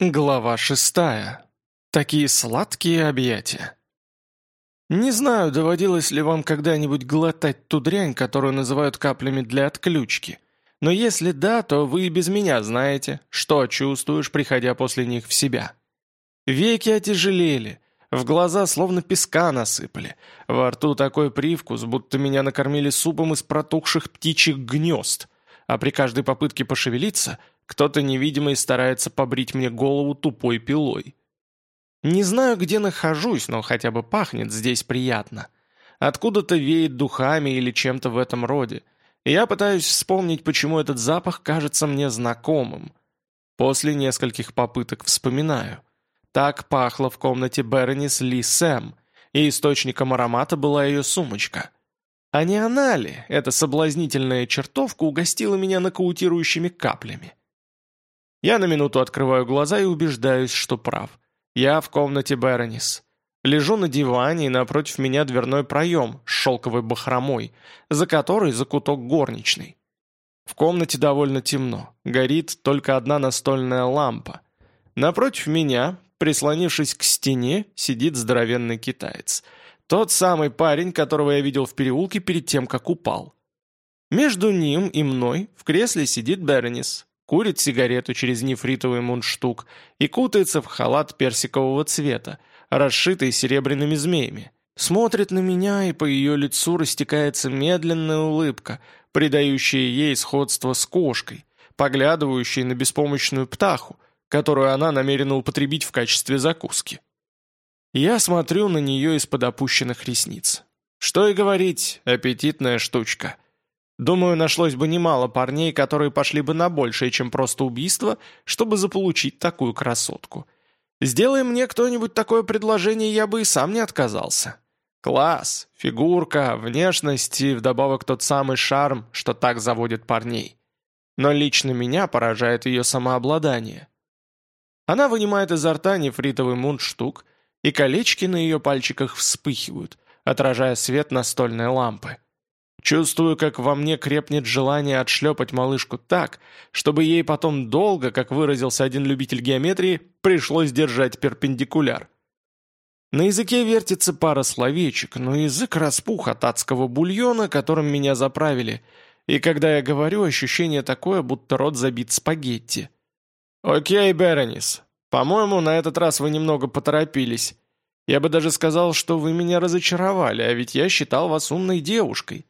Глава шестая. Такие сладкие объятия. Не знаю, доводилось ли вам когда-нибудь глотать ту дрянь, которую называют каплями для отключки. Но если да, то вы и без меня знаете, что чувствуешь, приходя после них в себя. Веки отяжелели, в глаза словно песка насыпали, во рту такой привкус, будто меня накормили супом из протухших птичьих гнезд, а при каждой попытке пошевелиться – кто-то невидимый старается побрить мне голову тупой пилой. Не знаю, где нахожусь, но хотя бы пахнет здесь приятно. Откуда-то веет духами или чем-то в этом роде. Я пытаюсь вспомнить, почему этот запах кажется мне знакомым. После нескольких попыток вспоминаю. Так пахло в комнате Беронис Ли Сэм, и источником аромата была ее сумочка. А не она ли, эта соблазнительная чертовка, угостила меня нокаутирующими каплями? Я на минуту открываю глаза и убеждаюсь, что прав. Я в комнате Беронис. Лежу на диване, и напротив меня дверной проем с шелковой бахромой, за которой закуток горничный. В комнате довольно темно, горит только одна настольная лампа. Напротив меня, прислонившись к стене, сидит здоровенный китаец. Тот самый парень, которого я видел в переулке перед тем, как упал. Между ним и мной в кресле сидит Беронис, курит сигарету через нефритовый мундштук и кутается в халат персикового цвета, расшитый серебряными змеями. Смотрит на меня, и по ее лицу растекается медленная улыбка, придающая ей сходство с кошкой, поглядывающей на беспомощную птаху, которую она намерена употребить в качестве закуски. Я смотрю на нее из-под опущенных ресниц. Что и говорить, аппетитная штучка — Думаю, нашлось бы немало парней, которые пошли бы на большее, чем просто убийство, чтобы заполучить такую красотку. Сделай мне кто-нибудь такое предложение, я бы и сам не отказался. Класс, фигурка, внешность и вдобавок тот самый шарм, что так заводит парней. Но лично меня поражает ее самообладание. Она вынимает изо рта нефритовый мундштук, и колечки на ее пальчиках вспыхивают, отражая свет настольной лампы. Чувствую, как во мне крепнет желание отшлепать малышку так, чтобы ей потом долго, как выразился один любитель геометрии, пришлось держать перпендикуляр. На языке вертится пара словечек, но язык распух от адского бульона, которым меня заправили, и когда я говорю, ощущение такое, будто рот забит спагетти. «Окей, Беронис, по-моему, на этот раз вы немного поторопились. Я бы даже сказал, что вы меня разочаровали, а ведь я считал вас умной девушкой».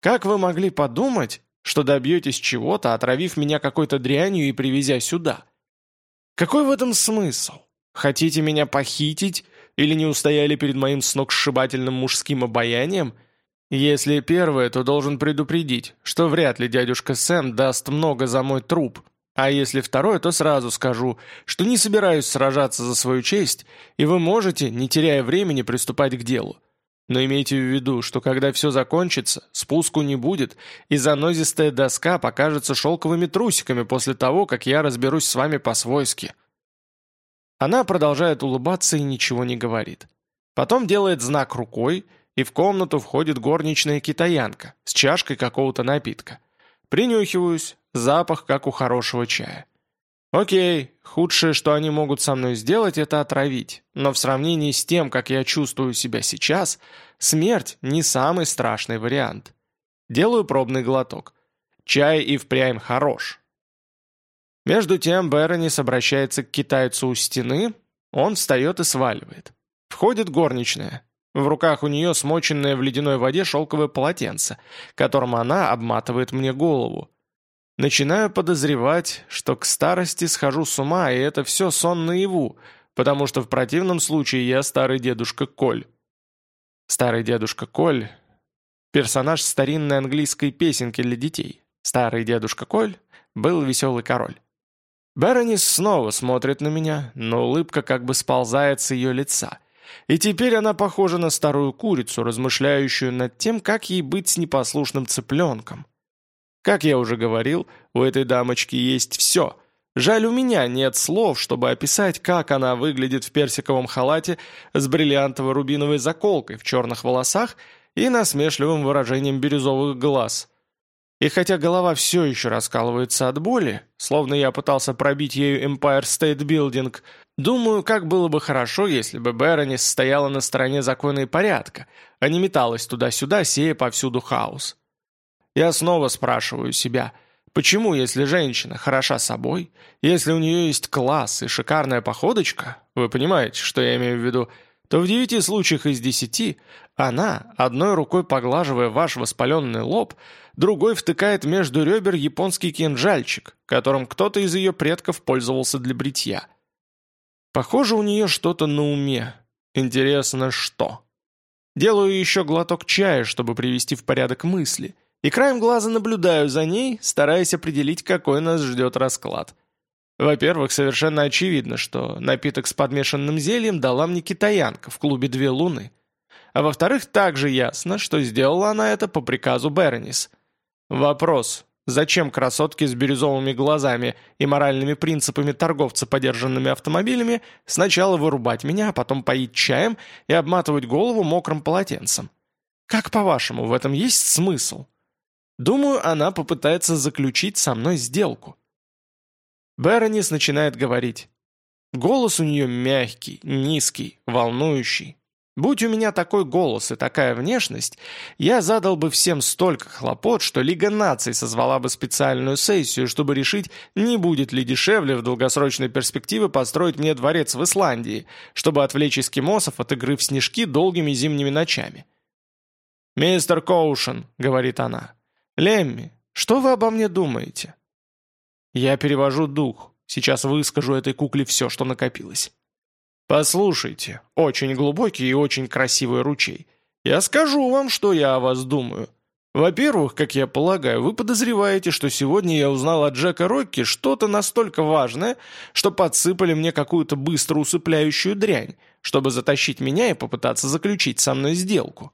Как вы могли подумать, что добьетесь чего-то, отравив меня какой-то дрянью и привезя сюда? Какой в этом смысл? Хотите меня похитить или не устояли перед моим сногсшибательным мужским обаянием? Если первое, то должен предупредить, что вряд ли дядюшка Сэм даст много за мой труп. А если второе, то сразу скажу, что не собираюсь сражаться за свою честь, и вы можете, не теряя времени, приступать к делу. Но имейте в виду, что когда все закончится, спуску не будет, и занозистая доска покажется шелковыми трусиками после того, как я разберусь с вами по-свойски». Она продолжает улыбаться и ничего не говорит. Потом делает знак рукой, и в комнату входит горничная китаянка с чашкой какого-то напитка. Принюхиваюсь, запах, как у хорошего чая. Окей, худшее, что они могут со мной сделать, это отравить. Но в сравнении с тем, как я чувствую себя сейчас, смерть не самый страшный вариант. Делаю пробный глоток. Чай и впрямь хорош. Между тем Беронис обращается к китайцу у стены, он встает и сваливает. Входит горничная. В руках у нее смоченное в ледяной воде шелковое полотенце, которым она обматывает мне голову. Начинаю подозревать, что к старости схожу с ума, и это все сон наяву, потому что в противном случае я старый дедушка Коль. Старый дедушка Коль – персонаж старинной английской песенки для детей. Старый дедушка Коль был веселый король. Беронис снова смотрит на меня, но улыбка как бы сползает с ее лица. И теперь она похожа на старую курицу, размышляющую над тем, как ей быть с непослушным цыпленком. Как я уже говорил, у этой дамочки есть все. Жаль, у меня нет слов, чтобы описать, как она выглядит в персиковом халате с бриллиантово-рубиновой заколкой в черных волосах и насмешливым выражением бирюзовых глаз. И хотя голова все еще раскалывается от боли, словно я пытался пробить ею Empire State Building, думаю, как было бы хорошо, если бы Беронис стояла на стороне закона и порядка, а не металась туда-сюда, сея повсюду хаос. Я снова спрашиваю себя, почему, если женщина хороша собой, если у нее есть класс и шикарная походочка, вы понимаете, что я имею в виду, то в девяти случаях из десяти она, одной рукой поглаживая ваш воспаленный лоб, другой втыкает между ребер японский кинжальчик, которым кто-то из ее предков пользовался для бритья. Похоже, у нее что-то на уме. Интересно, что? Делаю еще глоток чая, чтобы привести в порядок мысли, и краем глаза наблюдаю за ней, стараясь определить, какой нас ждет расклад. Во-первых, совершенно очевидно, что напиток с подмешанным зельем дала мне китаянка в клубе «Две луны». А во-вторых, также ясно, что сделала она это по приказу Беронис. Вопрос, зачем красотке с бирюзовыми глазами и моральными принципами торговца подержанными автомобилями сначала вырубать меня, а потом поить чаем и обматывать голову мокрым полотенцем? Как по-вашему, в этом есть смысл? Думаю, она попытается заключить со мной сделку. Беронис начинает говорить. Голос у нее мягкий, низкий, волнующий. Будь у меня такой голос и такая внешность, я задал бы всем столько хлопот, что Лига наций созвала бы специальную сессию, чтобы решить, не будет ли дешевле в долгосрочной перспективе построить мне дворец в Исландии, чтобы отвлечь эскимосов от игры в снежки долгими зимними ночами. «Мистер Коушен», — говорит она, — «Лемми, что вы обо мне думаете?» Я перевожу дух. Сейчас выскажу этой кукле все, что накопилось. Послушайте, очень глубокий и очень красивый ручей. Я скажу вам, что я о вас думаю. Во-первых, как я полагаю, вы подозреваете, что сегодня я узнал от Джека Рокки что-то настолько важное, что подсыпали мне какую-то быстро усыпляющую дрянь, чтобы затащить меня и попытаться заключить со мной сделку.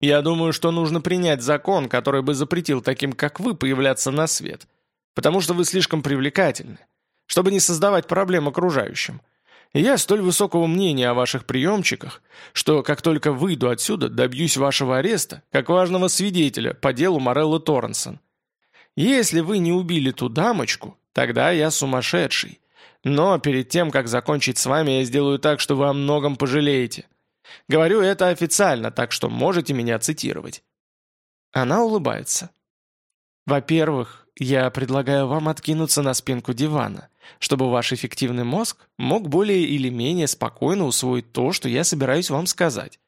Я думаю, что нужно принять закон, который бы запретил таким, как вы, появляться на свет – потому что вы слишком привлекательны, чтобы не создавать проблем окружающим. Я столь высокого мнения о ваших приемчиках, что как только выйду отсюда, добьюсь вашего ареста, как важного свидетеля по делу Мореллы Торренсон. Если вы не убили ту дамочку, тогда я сумасшедший. Но перед тем, как закончить с вами, я сделаю так, что вы о многом пожалеете. Говорю это официально, так что можете меня цитировать». Она улыбается. «Во-первых, я предлагаю вам откинуться на спинку дивана, чтобы ваш эффективный мозг мог более или менее спокойно усвоить то, что я собираюсь вам сказать.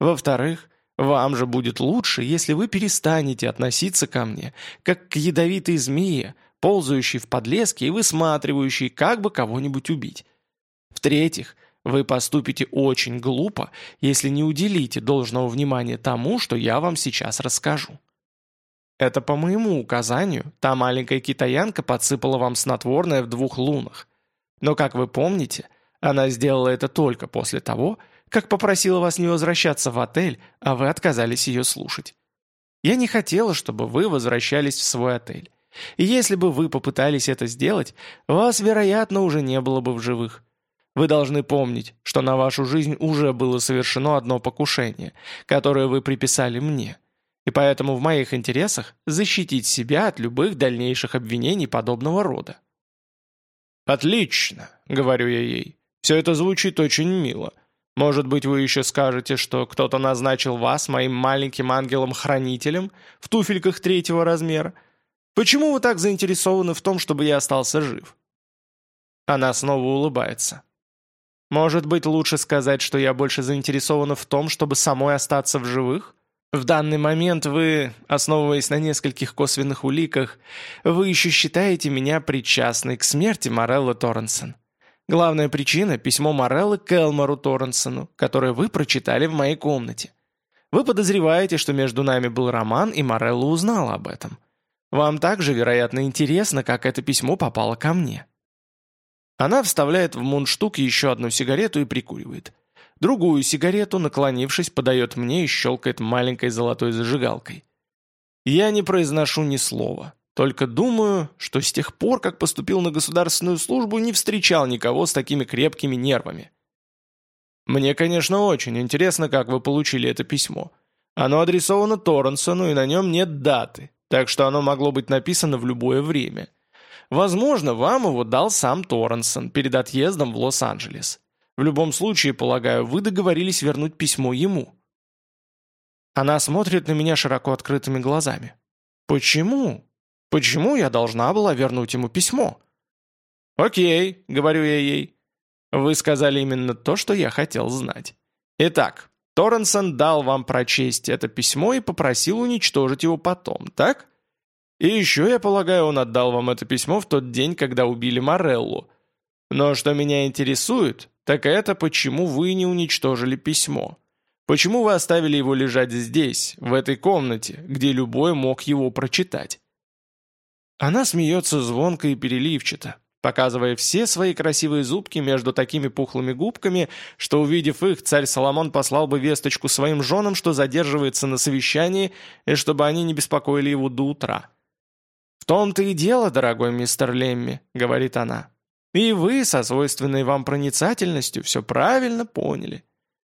Во-вторых, вам же будет лучше, если вы перестанете относиться ко мне, как к ядовитой змее, ползающей в подлеске и высматривающей, как бы кого-нибудь убить. В-третьих, вы поступите очень глупо, если не уделите должного внимания тому, что я вам сейчас расскажу. Это по моему указанию та маленькая китаянка подсыпала вам снотворное в двух лунах. Но, как вы помните, она сделала это только после того, как попросила вас не возвращаться в отель, а вы отказались ее слушать. Я не хотела, чтобы вы возвращались в свой отель. И если бы вы попытались это сделать, вас, вероятно, уже не было бы в живых. Вы должны помнить, что на вашу жизнь уже было совершено одно покушение, которое вы приписали мне – и поэтому в моих интересах защитить себя от любых дальнейших обвинений подобного рода. «Отлично», — говорю я ей. «Все это звучит очень мило. Может быть, вы еще скажете, что кто-то назначил вас моим маленьким ангелом-хранителем в туфельках третьего размера? Почему вы так заинтересованы в том, чтобы я остался жив?» Она снова улыбается. «Может быть, лучше сказать, что я больше заинтересована в том, чтобы самой остаться в живых?» В данный момент вы, основываясь на нескольких косвенных уликах, вы еще считаете меня причастной к смерти Мореллы Торренсон. Главная причина – письмо Мореллы к Элмору Торренсону, которое вы прочитали в моей комнате. Вы подозреваете, что между нами был роман, и Морелла узнала об этом. Вам также, вероятно, интересно, как это письмо попало ко мне. Она вставляет в мундштук еще одну сигарету и прикуривает – Другую сигарету, наклонившись, подает мне и щелкает маленькой золотой зажигалкой. Я не произношу ни слова, только думаю, что с тех пор, как поступил на государственную службу, не встречал никого с такими крепкими нервами. Мне, конечно, очень интересно, как вы получили это письмо. Оно адресовано Торренсону, и на нем нет даты. так что оно могло быть написано в любое время. Возможно, вам его дал сам Торренсон перед отъездом в Лос-Анджелес. В любом случае, полагаю, вы договорились вернуть письмо ему». Она смотрит на меня широко открытыми глазами. «Почему? Почему я должна была вернуть ему письмо?» «Окей», — говорю я ей. «Вы сказали именно то, что я хотел знать. Итак, Торренсон дал вам прочесть это письмо и попросил уничтожить его потом, так? И еще, я полагаю, он отдал вам это письмо в тот день, когда убили Мореллу. Но что меня интересует, так это почему вы не уничтожили письмо. Почему вы оставили его лежать здесь, в этой комнате, где любой мог его прочитать? Она смеется звонко и переливчато, показывая все свои красивые зубки между такими пухлыми губками, что, увидев их, царь Соломон послал бы весточку своим женам, что задерживается на совещании, и чтобы они не беспокоили его до утра. «В том-то и дело, дорогой мистер Лемми», — говорит она. «И вы, со свойственной вам проницательностью, все правильно поняли.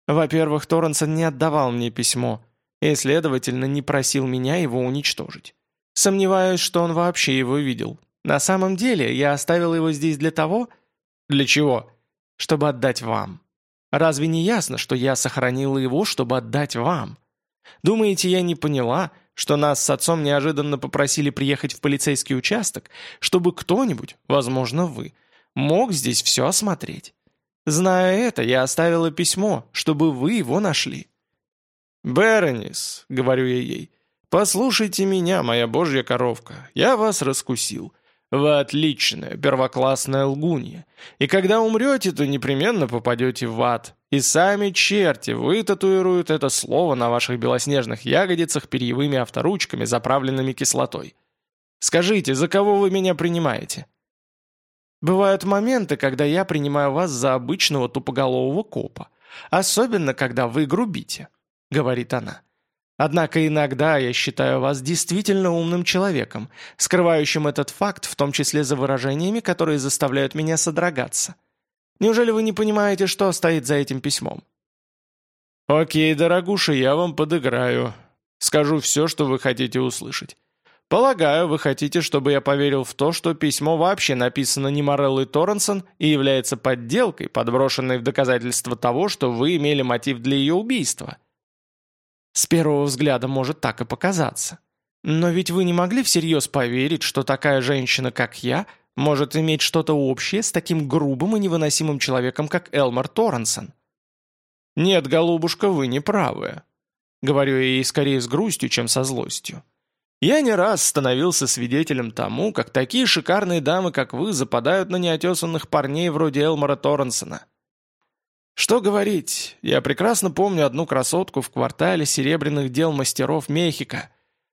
Во-первых, Торренсон не отдавал мне письмо, и, следовательно, не просил меня его уничтожить. Сомневаюсь, что он вообще его видел, на самом деле, я оставил его здесь для того... Для чего? Чтобы отдать вам. Разве не ясно, что я сохранила его, чтобы отдать вам? Думаете, я не поняла, что нас с отцом неожиданно попросили приехать в полицейский участок, чтобы кто-нибудь, возможно вы, мог здесь все осмотреть? Зная это, я оставила письмо, чтобы вы его нашли. «Беронис», — говорю я ей, — «послушайте меня, моя божья коровка, я вас раскусил. Вы отличная, первоклассная лгунья. И когда умрете, то непременно попадете в ад. И сами черти вытатуируют это слово на ваших белоснежных ягодицах перьевыми авторучками, заправленными кислотой. Скажите, за кого вы меня принимаете? Бывают моменты, когда я принимаю вас за обычного тупоголового копа. Особенно, когда вы грубите, — говорит она. Однако иногда я считаю вас действительно умным человеком, скрывающим этот факт, в том числе за выражениями, которые заставляют меня содрогаться. Неужели вы не понимаете, что стоит за этим письмом? Окей, дорогуша, я вам подыграю. Скажу все, что вы хотите услышать. Полагаю, вы хотите, чтобы я поверил в то, что письмо вообще написано не Мореллой Торренсон и является подделкой, подброшенной в доказательство того, что вы имели мотив для ее убийства. С первого взгляда может так и показаться. Но ведь вы не могли всерьез поверить, что такая женщина, как я, может иметь что-то общее с таким грубым и невыносимым человеком, как Элмар Торренсон. «Нет, голубушка, вы не правы», — говорю я ей скорее с грустью, чем со злостью. «Я не раз становился свидетелем тому, как такие шикарные дамы, как вы, западают на неотесанных парней вроде Элмара Торренсона. Что говорить, я прекрасно помню одну красотку в квартале серебряных дел мастеров Мехико.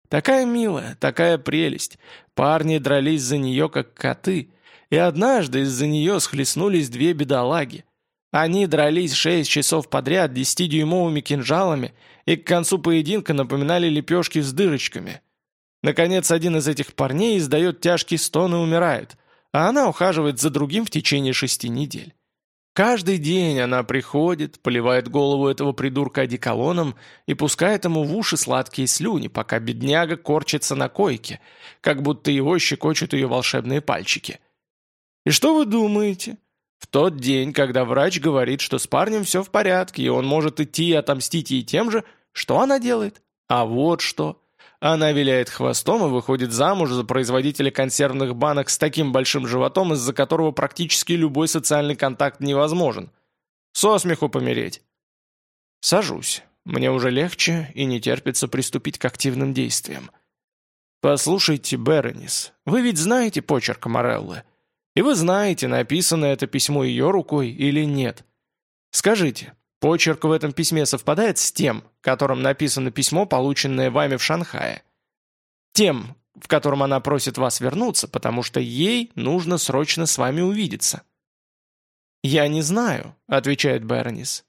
Такая милая, такая прелесть. Парни дрались за нее, как коты. И однажды из-за нее схлестнулись две бедолаги. Они дрались шесть часов подряд десятидюймовыми кинжалами и к концу поединка напоминали лепешки с дырочками. Наконец, один из этих парней издает тяжкий стон и умирает, а она ухаживает за другим в течение шести недель. Каждый день она приходит, поливает голову этого придурка одеколоном и пускает ему в уши сладкие слюни, пока бедняга корчится на койке, как будто его щекочут ее волшебные пальчики. И что вы думаете? В тот день, когда врач говорит, что с парнем все в порядке, и он может идти и отомстить ей тем же, что она делает? А вот что. Она виляет хвостом и выходит замуж за производителя консервных банок с таким большим животом, из-за которого практически любой социальный контакт невозможен. Со смеху помереть. Сажусь. Мне уже легче и не терпится приступить к активным действиям. Послушайте, Беронис, вы ведь знаете почерк Мореллы. И вы знаете, написано это письмо ее рукой или нет. Скажите, Почерк в этом письме совпадает с тем, которым написано письмо, полученное вами в Шанхае. Тем, в котором она просит вас вернуться, потому что ей нужно срочно с вами увидеться. «Я не знаю», — отвечает Бернис.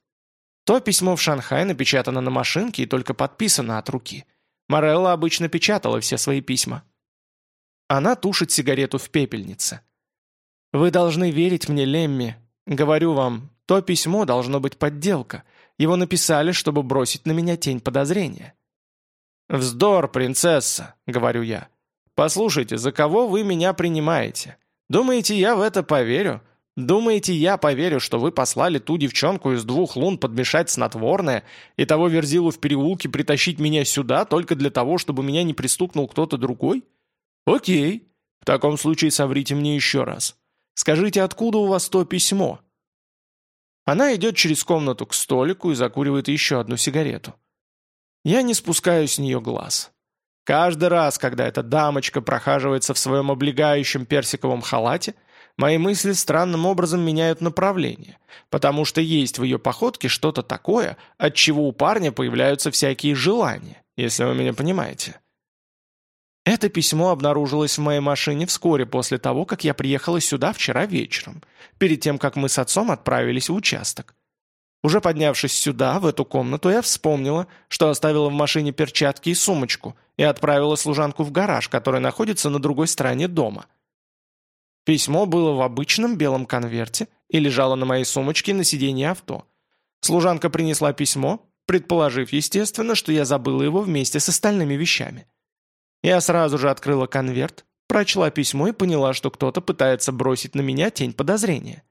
То письмо в Шанхае напечатано на машинке и только подписано от руки. Морелла обычно печатала все свои письма. Она тушит сигарету в пепельнице. «Вы должны верить мне, Лемми. Говорю вам, то письмо должно быть подделка. Его написали, чтобы бросить на меня тень подозрения. «Вздор, принцесса», — говорю я. «Послушайте, за кого вы меня принимаете? Думаете, я в это поверю? Думаете, я поверю, что вы послали ту девчонку из двух лун подмешать снотворное и того верзилу в переулке притащить меня сюда только для того, чтобы меня не пристукнул кто-то другой? Окей. В таком случае соврите мне еще раз. Скажите, откуда у вас то письмо?» Она идет через комнату к столику и закуривает еще одну сигарету. Я не спускаю с нее глаз. Каждый раз, когда эта дамочка прохаживается в своем облегающем персиковом халате – Мои мысли странным образом меняют направление, потому что есть в ее походке что-то такое, от чего у парня появляются всякие желания, если вы меня понимаете. Это письмо обнаружилось в моей машине вскоре после того, как я приехала сюда вчера вечером, перед тем, как мы с отцом отправились в участок. Уже поднявшись сюда, в эту комнату, я вспомнила, что оставила в машине перчатки и сумочку и отправила служанку в гараж, который находится на другой стороне дома – Письмо было в обычном белом конверте и лежало на моей сумочке на сиденье авто. Служанка принесла письмо, предположив, естественно, что я забыла его вместе с остальными вещами. Я сразу же открыла конверт, прочла письмо и поняла, что кто-то пытается бросить на меня тень подозрения.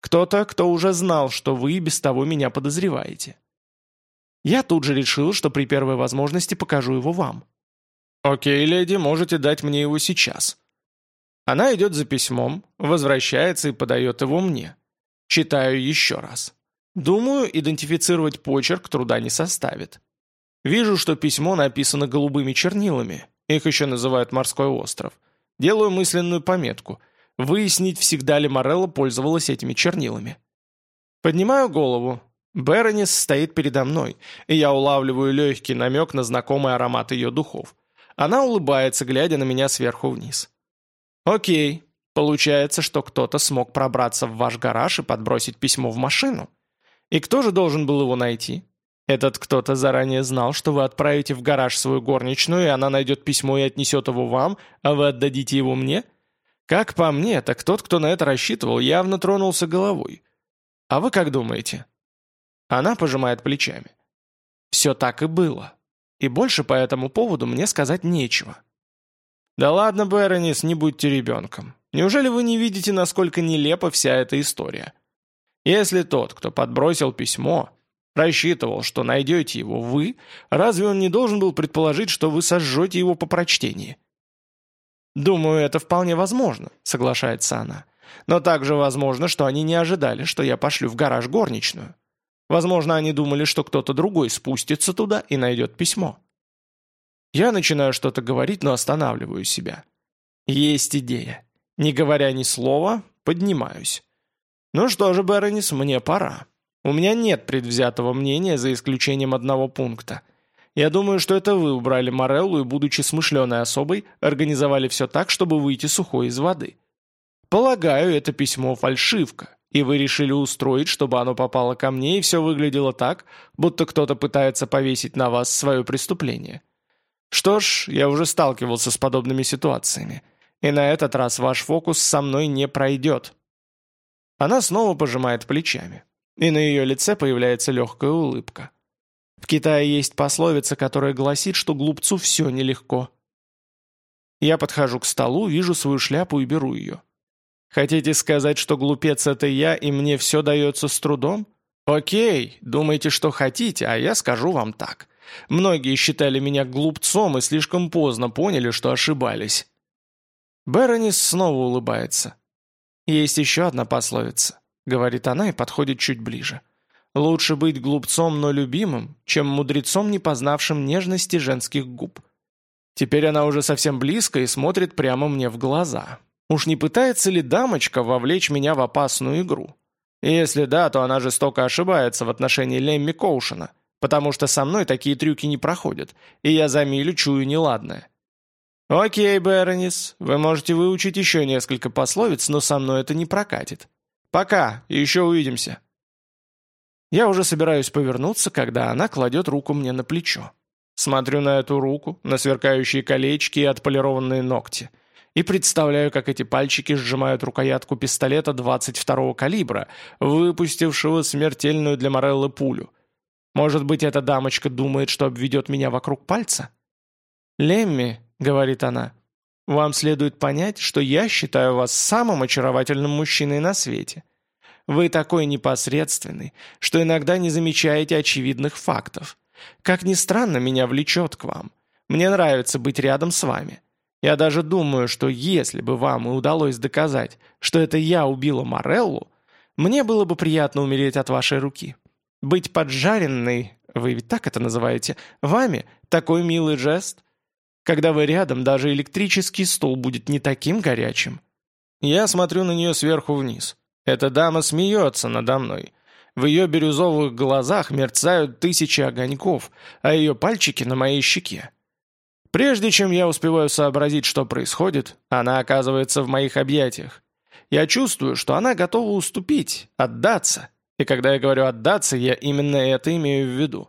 Кто-то, кто уже знал, что вы и без того меня подозреваете. Я тут же решил, что при первой возможности покажу его вам. «Окей, леди, можете дать мне его сейчас», она идет за письмом, возвращается и подает его мне. Читаю еще раз. Думаю, идентифицировать почерк труда не составит. Вижу, что письмо написано голубыми чернилами, их еще называют «Морской остров». Делаю мысленную пометку. Выяснить, всегда ли Морелла пользовалась этими чернилами. Поднимаю голову. Беронис стоит передо мной, и я улавливаю легкий намек на знакомый аромат ее духов. Она улыбается, глядя на меня сверху вниз. «Окей, получается, что кто-то смог пробраться в ваш гараж и подбросить письмо в машину. И кто же должен был его найти? Этот кто-то заранее знал, что вы отправите в гараж свою горничную, и она найдет письмо и отнесет его вам, а вы отдадите его мне? Как по мне, так тот, кто на это рассчитывал, явно тронулся головой. А вы как думаете?» Она пожимает плечами. «Все так и было. И больше по этому поводу мне сказать нечего». «Да ладно, Беронис, не будьте ребенком. Неужели вы не видите, насколько нелепа вся эта история? Если тот, кто подбросил письмо, рассчитывал, что найдете его вы, разве он не должен был предположить, что вы сожжете его по прочтении?» «Думаю, это вполне возможно», — соглашается она. «Но также возможно, что они не ожидали, что я пошлю в гараж горничную. Возможно, они думали, что кто-то другой спустится туда и найдет письмо». Я начинаю что-то говорить, но останавливаю себя. Есть идея. Не говоря ни слова, поднимаюсь. Ну что же, Беронис, мне пора. У меня нет предвзятого мнения, за исключением одного пункта. Я думаю, что это вы убрали Мореллу и, будучи смышленой особой, организовали все так, чтобы выйти сухой из воды. Полагаю, это письмо фальшивка, и вы решили устроить, чтобы оно попало ко мне, и все выглядело так, будто кто-то пытается повесить на вас свое преступление. Что ж, я уже сталкивался с подобными ситуациями. И на этот раз ваш фокус со мной не пройдет. Она снова пожимает плечами. И на ее лице появляется легкая улыбка. В Китае есть пословица, которая гласит, что глупцу все нелегко. Я подхожу к столу, вижу свою шляпу и беру ее. Хотите сказать, что глупец это я, и мне все дается с трудом? Окей, думайте, что хотите, а я скажу вам так. Многие считали меня глупцом и слишком поздно поняли, что ошибались. Беронис снова улыбается. «Есть еще одна пословица», — говорит она и подходит чуть ближе. «Лучше быть глупцом, но любимым, чем мудрецом, не познавшим нежности женских губ». Теперь она уже совсем близко и смотрит прямо мне в глаза. Уж не пытается ли дамочка вовлечь меня в опасную игру? если да, то она жестоко ошибается в отношении Лемми Коушена потому что со мной такие трюки не проходят, и я за милю чую неладное. «Окей, Беронис, вы можете выучить еще несколько пословиц, но со мной это не прокатит. Пока, еще увидимся». Я уже собираюсь повернуться, когда она кладет руку мне на плечо. Смотрю на эту руку, на сверкающие колечки и отполированные ногти, и представляю, как эти пальчики сжимают рукоятку пистолета 22-го калибра, выпустившего смертельную для Мореллы пулю – может быть, эта дамочка думает, что обведет меня вокруг пальца? «Лемми», — говорит она, — «вам следует понять, что я считаю вас самым очаровательным мужчиной на свете. Вы такой непосредственный, что иногда не замечаете очевидных фактов. Как ни странно, меня влечет к вам. Мне нравится быть рядом с вами. Я даже думаю, что если бы вам и удалось доказать, что это я убила Мореллу, мне было бы приятно умереть от вашей руки. Быть поджаренной, вы ведь так это называете, вами такой милый жест. Когда вы рядом, даже электрический стул будет не таким горячим. Я смотрю на нее сверху вниз. Эта дама смеется надо мной. В ее бирюзовых глазах мерцают тысячи огоньков, а ее пальчики на моей щеке. Прежде чем я успеваю сообразить, что происходит, она оказывается в моих объятиях. Я чувствую, что она готова уступить, отдаться. И когда я говорю «отдаться», я именно это имею в виду.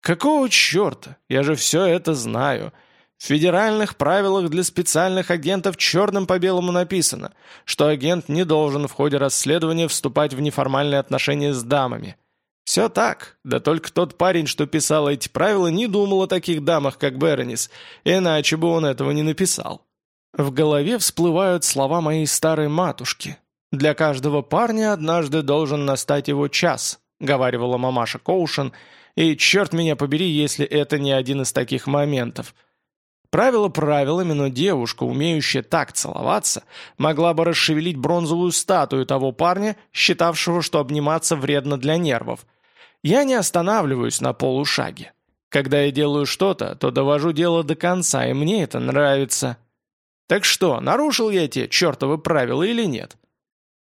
Какого черта? Я же все это знаю. В федеральных правилах для специальных агентов черным по белому написано, что агент не должен в ходе расследования вступать в неформальные отношения с дамами. Все так, да только тот парень, что писал эти правила, не думал о таких дамах, как Беронис, иначе бы он этого не написал. В голове всплывают слова моей старой матушки. «Для каждого парня однажды должен настать его час», — говаривала мамаша Коушен, и черт меня побери, если это не один из таких моментов — Правило правилами, но девушка, умеющая так целоваться, могла бы расшевелить бронзовую статую того парня, считавшего, что обниматься вредно для нервов. Я не останавливаюсь на полушаге. Когда я делаю что-то, то довожу дело до конца, и мне это нравится. Так что, нарушил я те чертовы правила или нет?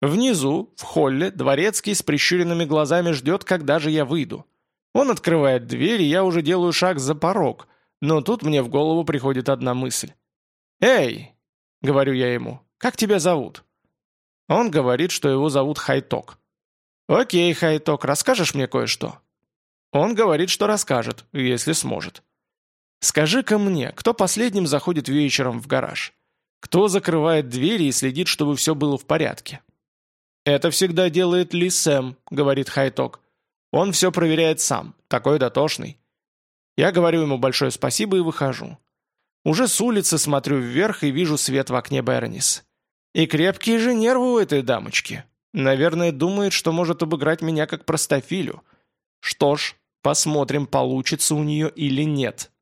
Внизу, в холле, дворецкий с прищуренными глазами ждет, когда же я выйду. Он открывает дверь, и я уже делаю шаг за порог – но тут мне в голову приходит одна мысль. «Эй!» — говорю я ему. «Как тебя зовут?» Он говорит, что его зовут Хайток. «Окей, Хайток, расскажешь мне кое-что?» Он говорит, что расскажет, если сможет. «Скажи-ка мне, кто последним заходит вечером в гараж? Кто закрывает двери и следит, чтобы все было в порядке?» «Это всегда делает Ли Сэм», — говорит Хайток. «Он все проверяет сам, такой дотошный. Я говорю ему большое спасибо и выхожу. Уже с улицы смотрю вверх и вижу свет в окне Бернис. И крепкие же нервы у этой дамочки. Наверное, думает, что может обыграть меня как простофилю. Что ж, посмотрим, получится у нее или нет.